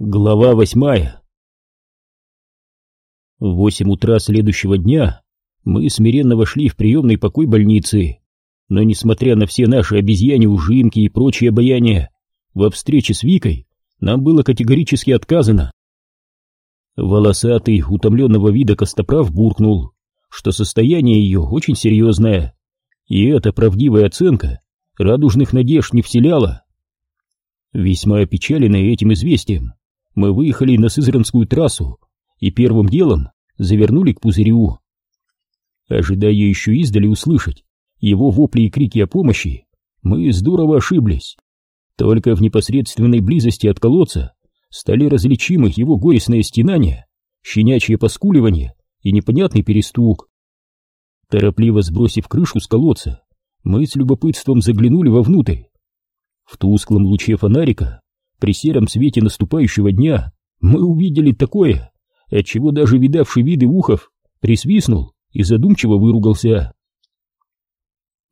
Глава восьмая В восемь утра следующего дня мы смиренно вошли в приемный покой больницы, но, несмотря на все наши обезьяне ужимки и прочие обаяния, во встрече с Викой нам было категорически отказано. Волосатый, утомленного вида Костоправ буркнул, что состояние ее очень серьезное, и эта правдивая оценка радужных надежд не вселяла. Весьма опечаленные этим известием, мы выехали на Сызранскую трассу и первым делом завернули к пузырю. Ожидая еще издали услышать его вопли и крики о помощи, мы здорово ошиблись. Только в непосредственной близости от колодца стали различимы его горестное стенание, щенячье поскуливание и непонятный перестук. Торопливо сбросив крышку с колодца, мы с любопытством заглянули вовнутрь. В тусклом луче фонарика при сером свете наступающего дня мы увидели такое, отчего даже видавший виды ухов присвистнул и задумчиво выругался.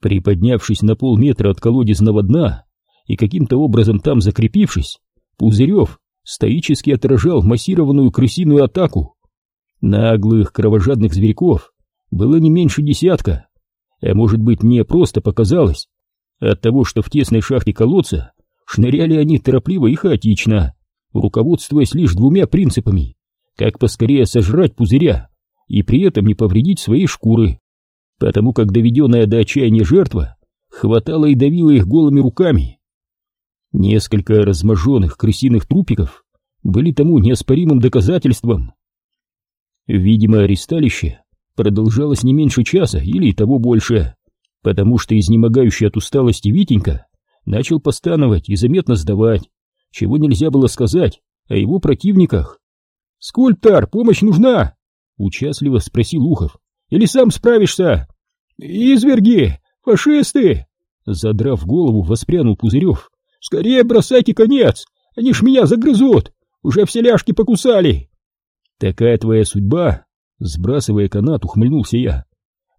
Приподнявшись на полметра от колодезного дна и каким-то образом там закрепившись, Пузырев стоически отражал массированную крысиную атаку. Наглых кровожадных зверьков было не меньше десятка, а может быть мне просто показалось, от того, что в тесной шахте колодца Шныряли они торопливо и хаотично, руководствуясь лишь двумя принципами — как поскорее сожрать пузыря и при этом не повредить своей шкуры, потому как доведенная до отчаяния жертва хватала и давила их голыми руками. Несколько разможенных крысиных трупиков были тому неоспоримым доказательством. Видимо, аресталище продолжалось не меньше часа или того больше, потому что изнемогающий от усталости Витенька начал постановать и заметно сдавать, чего нельзя было сказать о его противниках. «Скульптор, помощь нужна!» — участливо спросил Ухов. «Или сам справишься?» «Изверги! Фашисты!» Задрав голову, воспрянул Пузырев. «Скорее бросайте конец! Они ж меня загрызут! Уже все ляжки покусали!» «Такая твоя судьба!» Сбрасывая канат, ухмыльнулся я.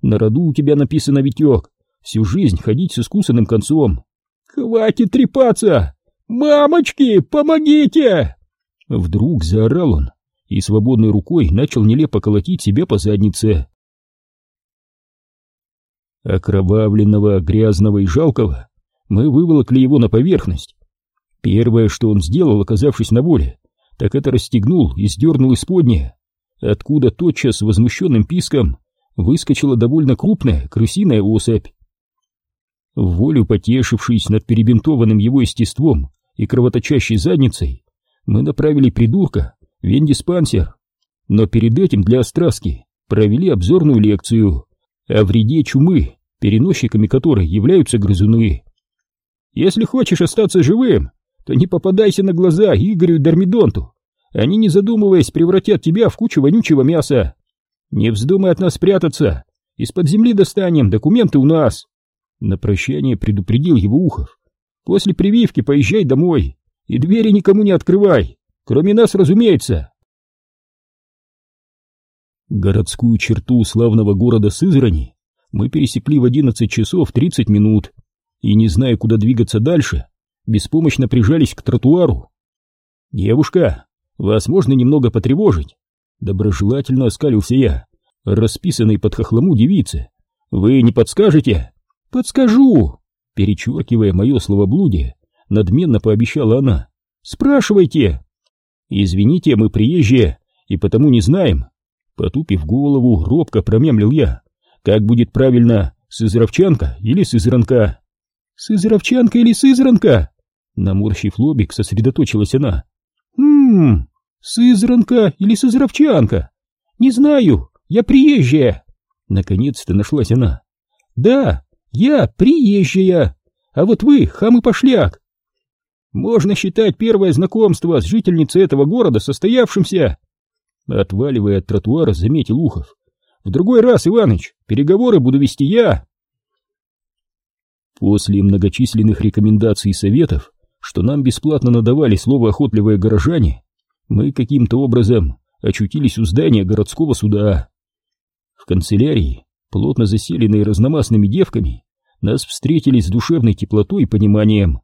«На роду у тебя написано, Витек, всю жизнь ходить с искусанным концом. «Хватит трепаться! Мамочки, помогите!» Вдруг заорал он и свободной рукой начал нелепо колотить себя по заднице. Окровавленного, грязного и жалкого мы выволокли его на поверхность. Первое, что он сделал, оказавшись на воле, так это расстегнул и сдернул исподнее, откуда тотчас возмущенным писком выскочила довольно крупная крысиная особь. В волю потешившись над перебинтованным его естеством и кровоточащей задницей, мы направили придурка в вендиспансер, но перед этим для остраски провели обзорную лекцию о вреде чумы, переносчиками которой являются грызуны. Если хочешь остаться живым, то не попадайся на глаза Игорю Дормидонту. Они, не задумываясь, превратят тебя в кучу вонючего мяса. Не вздумай от нас прятаться. Из-под земли достанем, документы у нас. На прощание предупредил его Ухов. После прививки поезжай домой и двери никому не открывай, кроме нас, разумеется. Городскую черту славного города Сызрани мы пересекли в 11 часов 30 минут и, не зная, куда двигаться дальше, беспомощно прижались к тротуару. «Девушка, вас можно немного потревожить?» Доброжелательно оскалился я, расписанный под хохлому девице. «Вы не подскажете?» «Подскажу!» Перечеркивая мое словоблудие, надменно пообещала она. «Спрашивайте!» «Извините, мы приезжие и потому не знаем». Потупив голову, робко промямлил я. «Как будет правильно, сызровчанка или сызранка?» «Сызровчанка или сызранка?» Наморщив лобик, сосредоточилась она. «Ммм, сызранка или сызровчанка? Не знаю, я приезжая!» Наконец-то нашлась она. «Да, я приезжая, а вот вы хам и пошляк. Можно считать первое знакомство с жительницей этого города состоявшимся. Отваливая от тротуара, заметил Ухов. В другой раз, Иваныч, переговоры буду вести я. После многочисленных рекомендаций и советов, что нам бесплатно надавали слово охотливые горожане, мы каким-то образом очутились у здания городского суда. В канцелярии плотно заселенные разномастными девками, нас встретили с душевной теплотой и пониманием.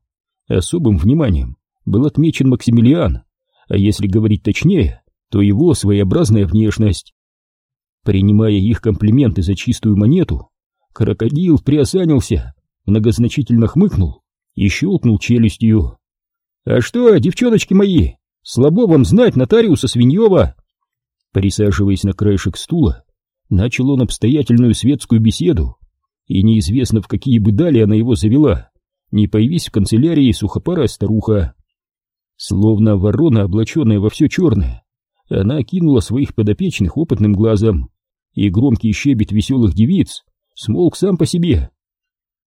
Особым вниманием был отмечен Максимилиан, а если говорить точнее, то его своеобразная внешность. Принимая их комплименты за чистую монету, крокодил приосанился, многозначительно хмыкнул и щелкнул челюстью. «А что, девчоночки мои, слабо вам знать нотариуса Свиньева?» Присаживаясь на краешек стула, начал он обстоятельную светскую беседу, и неизвестно, в какие бы дали она его завела, не появись в канцелярии сухопарая старуха. Словно ворона, облаченная во все черное, она окинула своих подопечных опытным глазом, и громкий щебет веселых девиц смолк сам по себе.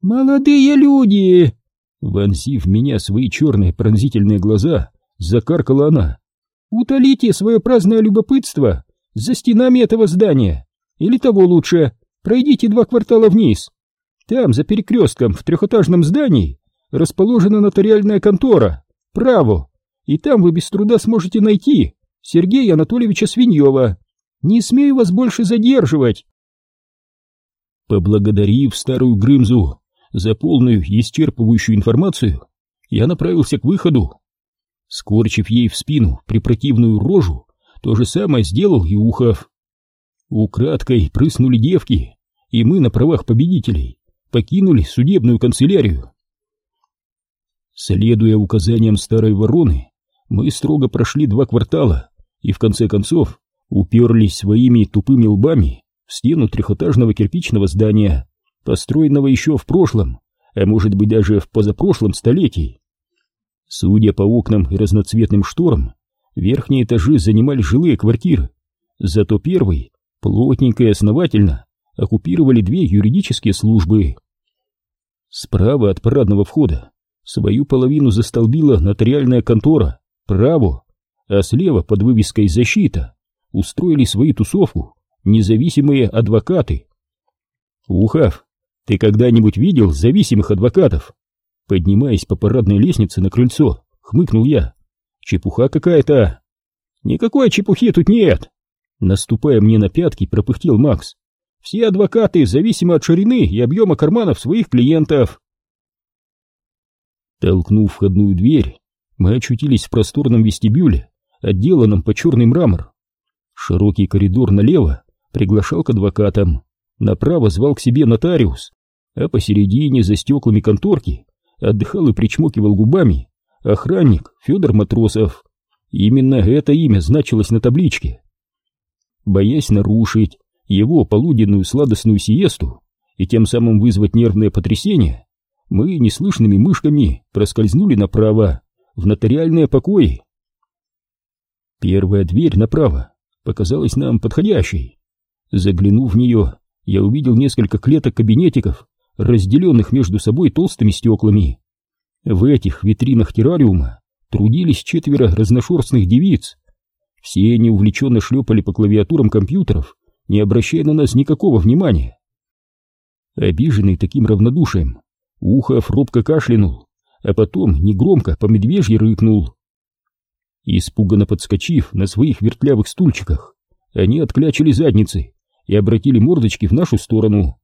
«Молодые люди!» Вонзив в меня свои черные пронзительные глаза, закаркала она. «Утолите свое праздное любопытство за стенами этого здания, или того лучше, пройдите два квартала вниз. Там, за перекрестком, в трехэтажном здании, расположена нотариальная контора, право, и там вы без труда сможете найти Сергея Анатольевича Свиньева. Не смею вас больше задерживать. Поблагодарив старую Грымзу за полную исчерпывающую информацию, я направился к выходу. Скорчив ей в спину препротивную рожу, то же самое сделал и Ухов. Украдкой прыснули девки, и мы на правах победителей покинули судебную канцелярию. Следуя указаниям старой вороны, мы строго прошли два квартала и в конце концов уперлись своими тупыми лбами в стену трехэтажного кирпичного здания, построенного еще в прошлом, а может быть даже в позапрошлом столетии. Судя по окнам и разноцветным шторам, верхние этажи занимали жилые квартиры, зато первый, плотненько и основательно, оккупировали две юридические службы. Справа от парадного входа свою половину застолбила нотариальная контора, право, а слева под вывеской «Защита» устроили свою тусовку независимые адвокаты. Ухав, ты когда-нибудь видел зависимых адвокатов? Поднимаясь по парадной лестнице на крыльцо, хмыкнул я. Чепуха какая-то. Никакой чепухи тут нет. Наступая мне на пятки, пропыхтел Макс. Все адвокаты зависимы от ширины и объема карманов своих клиентов. Толкнув входную дверь, мы очутились в просторном вестибюле, отделанном по черный мрамор. Широкий коридор налево приглашал к адвокатам, направо звал к себе нотариус, а посередине за стеклами конторки отдыхал и причмокивал губами охранник Федор Матросов. Именно это имя значилось на табличке. Боясь нарушить его полуденную сладостную сиесту и тем самым вызвать нервное потрясение, мы неслышными мышками проскользнули направо, в нотариальные покои. Первая дверь направо показалась нам подходящей. Заглянув в нее, я увидел несколько клеток кабинетиков, разделенных между собой толстыми стеклами. В этих витринах террариума трудились четверо разношерстных девиц. Все они увлеченно шлепали по клавиатурам компьютеров, не обращая на нас никакого внимания. Обиженный таким равнодушием, Ухов робко кашлянул, а потом негромко по медвежьи рыкнул. Испуганно подскочив на своих вертлявых стульчиках, они отклячили задницы и обратили мордочки в нашу сторону.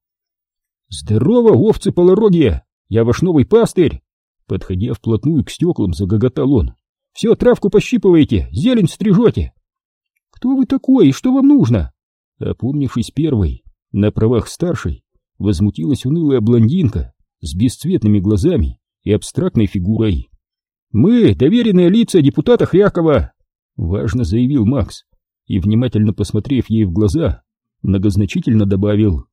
«Здорово, овцы полорогие! Я ваш новый пастырь!» Подходя вплотную к стеклам, загоготал он. «Все, травку пощипываете, зелень стрижете!» «Кто вы такой и что вам нужно?» Опомнившись первой, на правах старшей, возмутилась унылая блондинка с бесцветными глазами и абстрактной фигурой. «Мы — доверенные лица депутата Хрякова!» — важно заявил Макс, и, внимательно посмотрев ей в глаза, многозначительно добавил.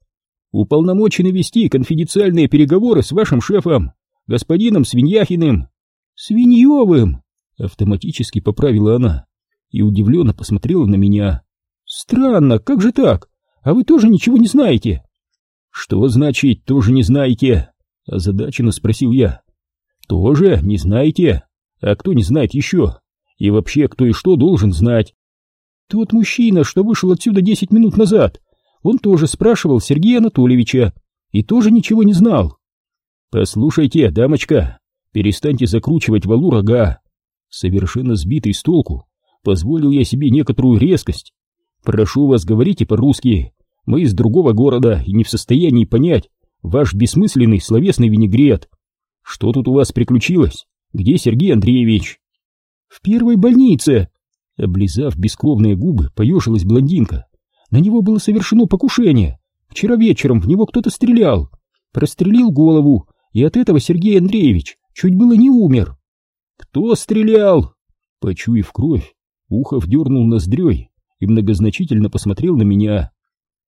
«Уполномочены вести конфиденциальные переговоры с вашим шефом, господином Свиньяхиным!» «Свиньевым!» — автоматически поправила она и удивленно посмотрела на меня. «Странно, как же так? А вы тоже ничего не знаете?» «Что значит «тоже не знаете»?» — озадаченно спросил я. «Тоже не знаете? А кто не знает еще? И вообще, кто и что должен знать?» «Тот мужчина, что вышел отсюда десять минут назад, он тоже спрашивал Сергея Анатольевича и тоже ничего не знал». «Послушайте, дамочка, перестаньте закручивать валу рога». Совершенно сбитый с толку, позволил я себе некоторую резкость. «Прошу вас, говорите по-русски, мы из другого города и не в состоянии понять ваш бессмысленный словесный винегрет. Что тут у вас приключилось? Где Сергей Андреевич? В первой больнице, Облизав бескровные губы, поежилась блондинка. На него было совершено покушение. Вчера вечером в него кто-то стрелял. Прострелил голову, и от этого Сергей Андреевич чуть было не умер. Кто стрелял? Почуяв кровь, Ухов дернул ноздрёй и многозначительно посмотрел на меня.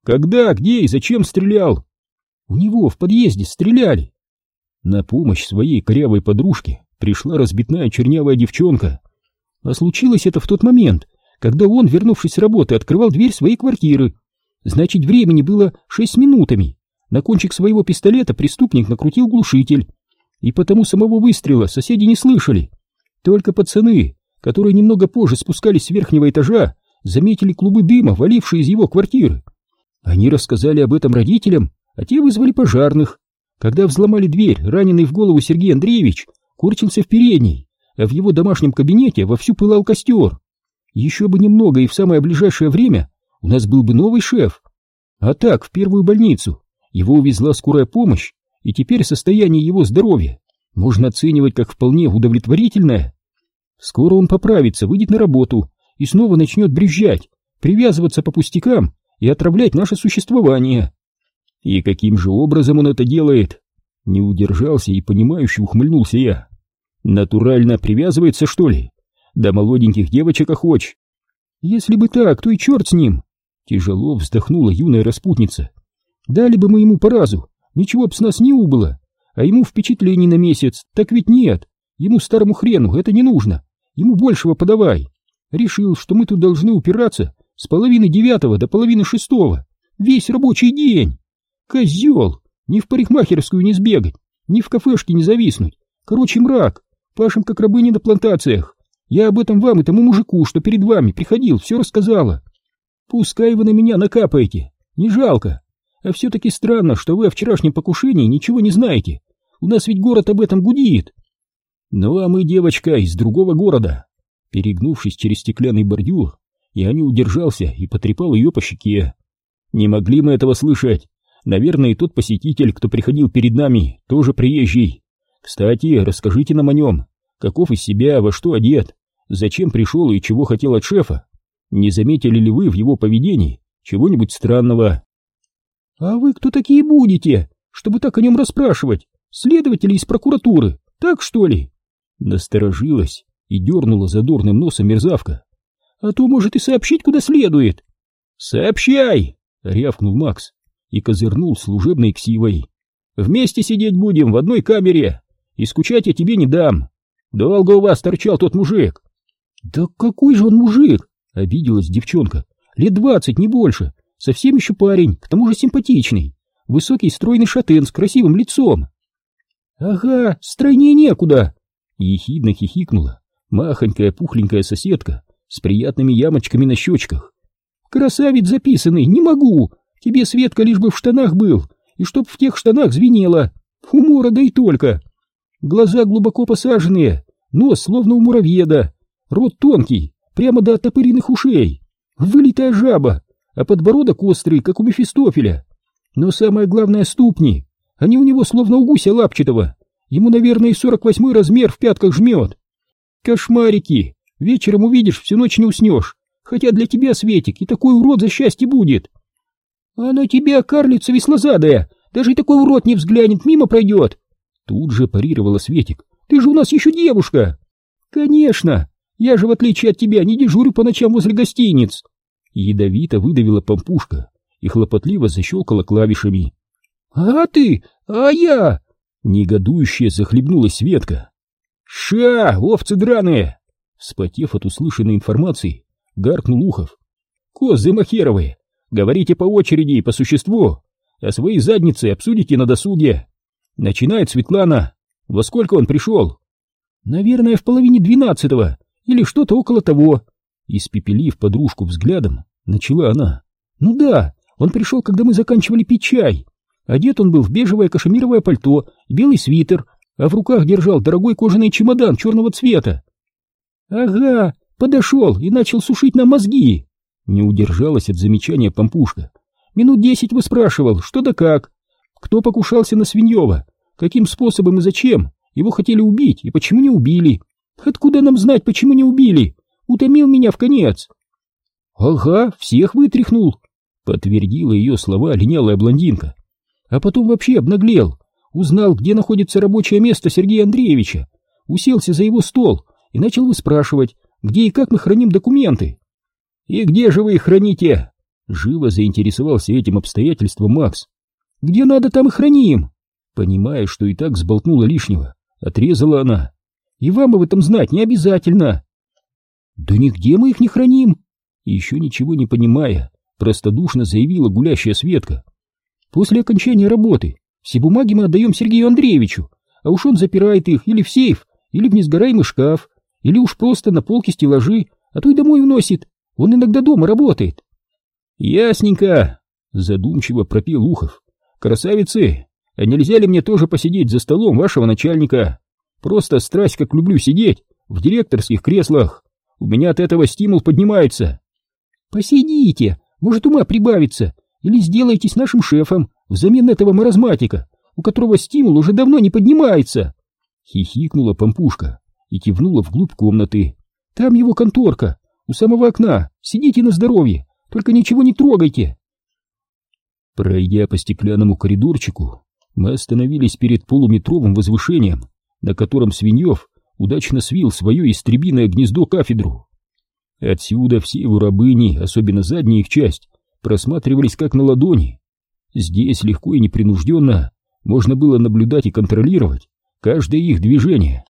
Когда, где и зачем стрелял? У него в подъезде стреляли. На помощь своей корявой подружке пришла разбитная чернявая девчонка. А случилось это в тот момент, когда он, вернувшись с работы, открывал дверь своей квартиры. Значит, времени было шесть минутами. На кончик своего пистолета преступник накрутил глушитель. И потому самого выстрела соседи не слышали. Только пацаны, которые немного позже спускались с верхнего этажа, заметили клубы дыма, валившие из его квартиры. Они рассказали об этом родителям, а те вызвали пожарных. Когда взломали дверь, раненый в голову Сергей Андреевич курчился в передней, а в его домашнем кабинете вовсю пылал костер. Еще бы немного, и в самое ближайшее время у нас был бы новый шеф. А так, в первую больницу его увезла скорая помощь, и теперь состояние его здоровья можно оценивать как вполне удовлетворительное. Скоро он поправится, выйдет на работу и снова начнет брюзжать, привязываться по пустякам и отравлять наше существование. И каким же образом он это делает? Не удержался и понимающе ухмыльнулся я. Натурально привязывается, что ли? Да молоденьких девочек охоч. Если бы так, то и черт с ним. Тяжело вздохнула юная распутница. Дали бы мы ему по разу, ничего б с нас не убыло. А ему впечатлений на месяц, так ведь нет. Ему старому хрену это не нужно. Ему большего подавай. Решил, что мы тут должны упираться с половины девятого до половины шестого. Весь рабочий день. Козел! Ни в парикмахерскую не сбегать, ни в кафешке не зависнуть. Короче, мрак. Пашем как рабыни на плантациях. Я об этом вам и тому мужику, что перед вами приходил, все рассказала. Пускай вы на меня накапаете, не жалко. А все-таки странно, что вы о вчерашнем покушении ничего не знаете. У нас ведь город об этом гудит. Ну а мы, девочка, из другого города. Перегнувшись через стеклянный бордюр, я не удержался и потрепал ее по щеке. Не могли мы этого слышать. Наверное, и тот посетитель, кто приходил перед нами, тоже приезжий. Кстати, расскажите нам о нем. Каков из себя, во что одет, зачем пришел и чего хотел от шефа. Не заметили ли вы в его поведении чего-нибудь странного? — А вы кто такие будете, чтобы так о нем расспрашивать? Следователи из прокуратуры, так что ли? Насторожилась и дернула задорным носом мерзавка. — А то, может, и сообщить куда следует. — Сообщай! — рявкнул Макс и козырнул служебной ксивой. «Вместе сидеть будем в одной камере, и скучать я тебе не дам. Долго у вас торчал тот мужик?» «Да какой же он мужик?» — обиделась девчонка. «Лет двадцать, не больше. Совсем еще парень, к тому же симпатичный. Высокий стройный шатен с красивым лицом». «Ага, стройнее некуда!» — ехидно хихикнула махонькая пухленькая соседка с приятными ямочками на щечках. «Красавец записанный, не могу! Тебе, Светка, лишь бы в штанах был, и чтоб в тех штанах звенело. Умора да и только. Глаза глубоко посаженные, нос словно у муравьеда, рот тонкий, прямо до оттопыренных ушей. Вылитая жаба, а подбородок острый, как у Мефистофеля. Но самое главное — ступни. Они у него словно у гуся лапчатого. Ему, наверное, и сорок восьмой размер в пятках жмет. Кошмарики! Вечером увидишь, всю ночь не уснешь. Хотя для тебя, Светик, и такой урод за счастье будет. «А на тебя, карлица веслозадая, даже и такой урод не взглянет, мимо пройдет!» Тут же парировала Светик. «Ты же у нас еще девушка!» «Конечно! Я же, в отличие от тебя, не дежурю по ночам возле гостиниц!» Ядовито выдавила помпушка и хлопотливо защелкала клавишами. «А ты? А я?» Негодующе захлебнулась Светка. «Ша, овцы драные!» Вспотев от услышанной информации, гаркнул Ухов. «Козы махеровые! Говорите по очереди и по существу, а свои задницы обсудите на досуге. Начинает Светлана. Во сколько он пришел? Наверное, в половине двенадцатого или что-то около того. Испепелив подружку взглядом, начала она. Ну да, он пришел, когда мы заканчивали пить чай. Одет он был в бежевое кашемировое пальто, белый свитер, а в руках держал дорогой кожаный чемодан черного цвета. Ага, подошел и начал сушить нам мозги. Не удержалась от замечания Пампушка. Минут десять выспрашивал, что да как. Кто покушался на Свиньева? Каким способом и зачем? Его хотели убить, и почему не убили? Откуда нам знать, почему не убили? Утомил меня в конец. Ага, всех вытряхнул, подтвердила ее слова линялая блондинка. А потом вообще обнаглел. Узнал, где находится рабочее место Сергея Андреевича. Уселся за его стол и начал выспрашивать, где и как мы храним документы. «И где же вы их храните?» Живо заинтересовался этим обстоятельством Макс. «Где надо, там и храним!» Понимая, что и так сболтнула лишнего, отрезала она. «И вам об этом знать не обязательно!» «Да нигде мы их не храним!» Еще ничего не понимая, простодушно заявила гулящая Светка. «После окончания работы все бумаги мы отдаем Сергею Андреевичу, а уж он запирает их или в сейф, или в несгораемый шкаф, или уж просто на полке стеллажи, а то и домой уносит. Он иногда дома работает. Ясненько, задумчиво пропел Ухов. Красавицы, а нельзя ли мне тоже посидеть за столом вашего начальника? Просто страсть, как люблю сидеть в директорских креслах. У меня от этого стимул поднимается. Посидите, может ума прибавится, или сделайтесь нашим шефом взамен этого маразматика, у которого стимул уже давно не поднимается. Хихикнула помпушка и кивнула вглубь комнаты. Там его конторка, у самого окна. Сидите на здоровье, только ничего не трогайте. Пройдя по стеклянному коридорчику, мы остановились перед полуметровым возвышением, на котором Свиньев удачно свил свое истребиное гнездо-кафедру. Отсюда все его рабыни, особенно задняя их часть, просматривались как на ладони. Здесь легко и непринужденно можно было наблюдать и контролировать каждое их движение.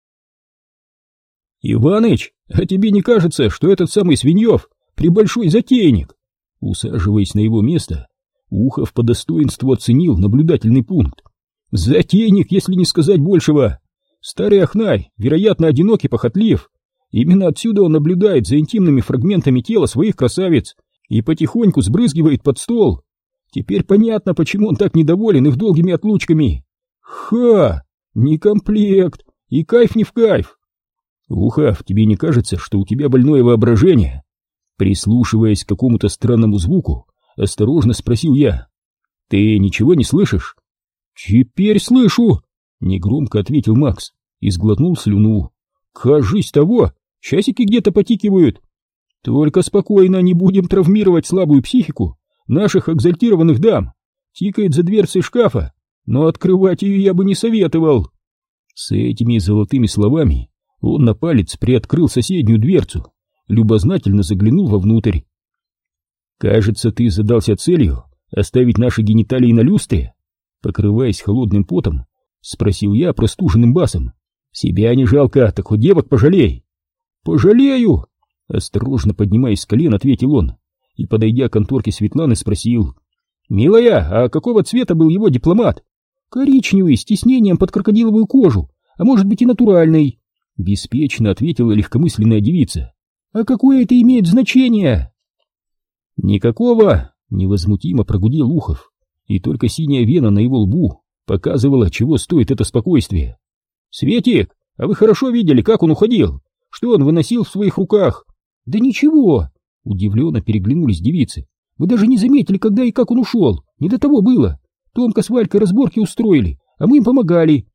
«Иваныч, а тебе не кажется, что этот самый Свиньев прибольшой затейник?» Усаживаясь на его место, Ухов по достоинству оценил наблюдательный пункт. «Затейник, если не сказать большего! Старый Ахнай, вероятно, одинок и похотлив. Именно отсюда он наблюдает за интимными фрагментами тела своих красавиц и потихоньку сбрызгивает под стол. Теперь понятно, почему он так недоволен их долгими отлучками. Ха! Не комплект! И кайф не в кайф! Ухав, тебе не кажется, что у тебя больное воображение? Прислушиваясь к какому-то странному звуку, осторожно спросил я. Ты ничего не слышишь? Теперь слышу! Негромко ответил Макс и сглотнул слюну. Кажись того, часики где-то потикивают. Только спокойно, не будем травмировать слабую психику наших экзальтированных дам. Тикает за дверцей шкафа, но открывать ее я бы не советовал. С этими золотыми словами он на палец приоткрыл соседнюю дверцу, любознательно заглянул вовнутрь. «Кажется, ты задался целью оставить наши гениталии на люстре?» Покрываясь холодным потом, спросил я простуженным басом. «Себя не жалко, так хоть девок пожалей!» «Пожалею!» Осторожно поднимаясь с колен, ответил он и, подойдя к конторке Светланы, спросил. «Милая, а какого цвета был его дипломат?» «Коричневый, с тиснением под крокодиловую кожу, а может быть и натуральный», — беспечно ответила легкомысленная девица. «А какое это имеет значение?» «Никакого!» — невозмутимо прогудел Ухов, и только синяя вена на его лбу показывала, чего стоит это спокойствие. «Светик, а вы хорошо видели, как он уходил? Что он выносил в своих руках?» «Да ничего!» — удивленно переглянулись девицы. «Вы даже не заметили, когда и как он ушел. Не до того было. Томка с Валькой разборки устроили, а мы им помогали.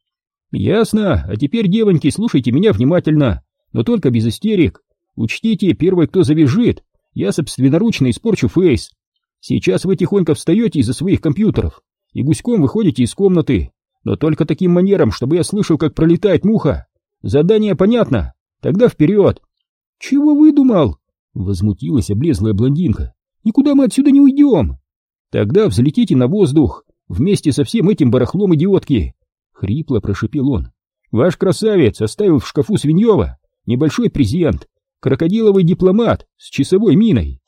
Ясно, а теперь, девоньки, слушайте меня внимательно, но только без истерик. Учтите, первый, кто завяжет, я собственноручно испорчу фейс. Сейчас вы тихонько встаете из-за своих компьютеров и гуськом выходите из комнаты, но только таким манером, чтобы я слышал, как пролетает муха. Задание понятно? Тогда вперед. Чего выдумал? Возмутилась облезлая блондинка. Никуда мы отсюда не уйдем. Тогда взлетите на воздух вместе со всем этим барахлом идиотки. Хрипло прошипел он. Ваш красавец оставил в шкафу Свиньева небольшой презент. Крокодиловый дипломат с часовой миной.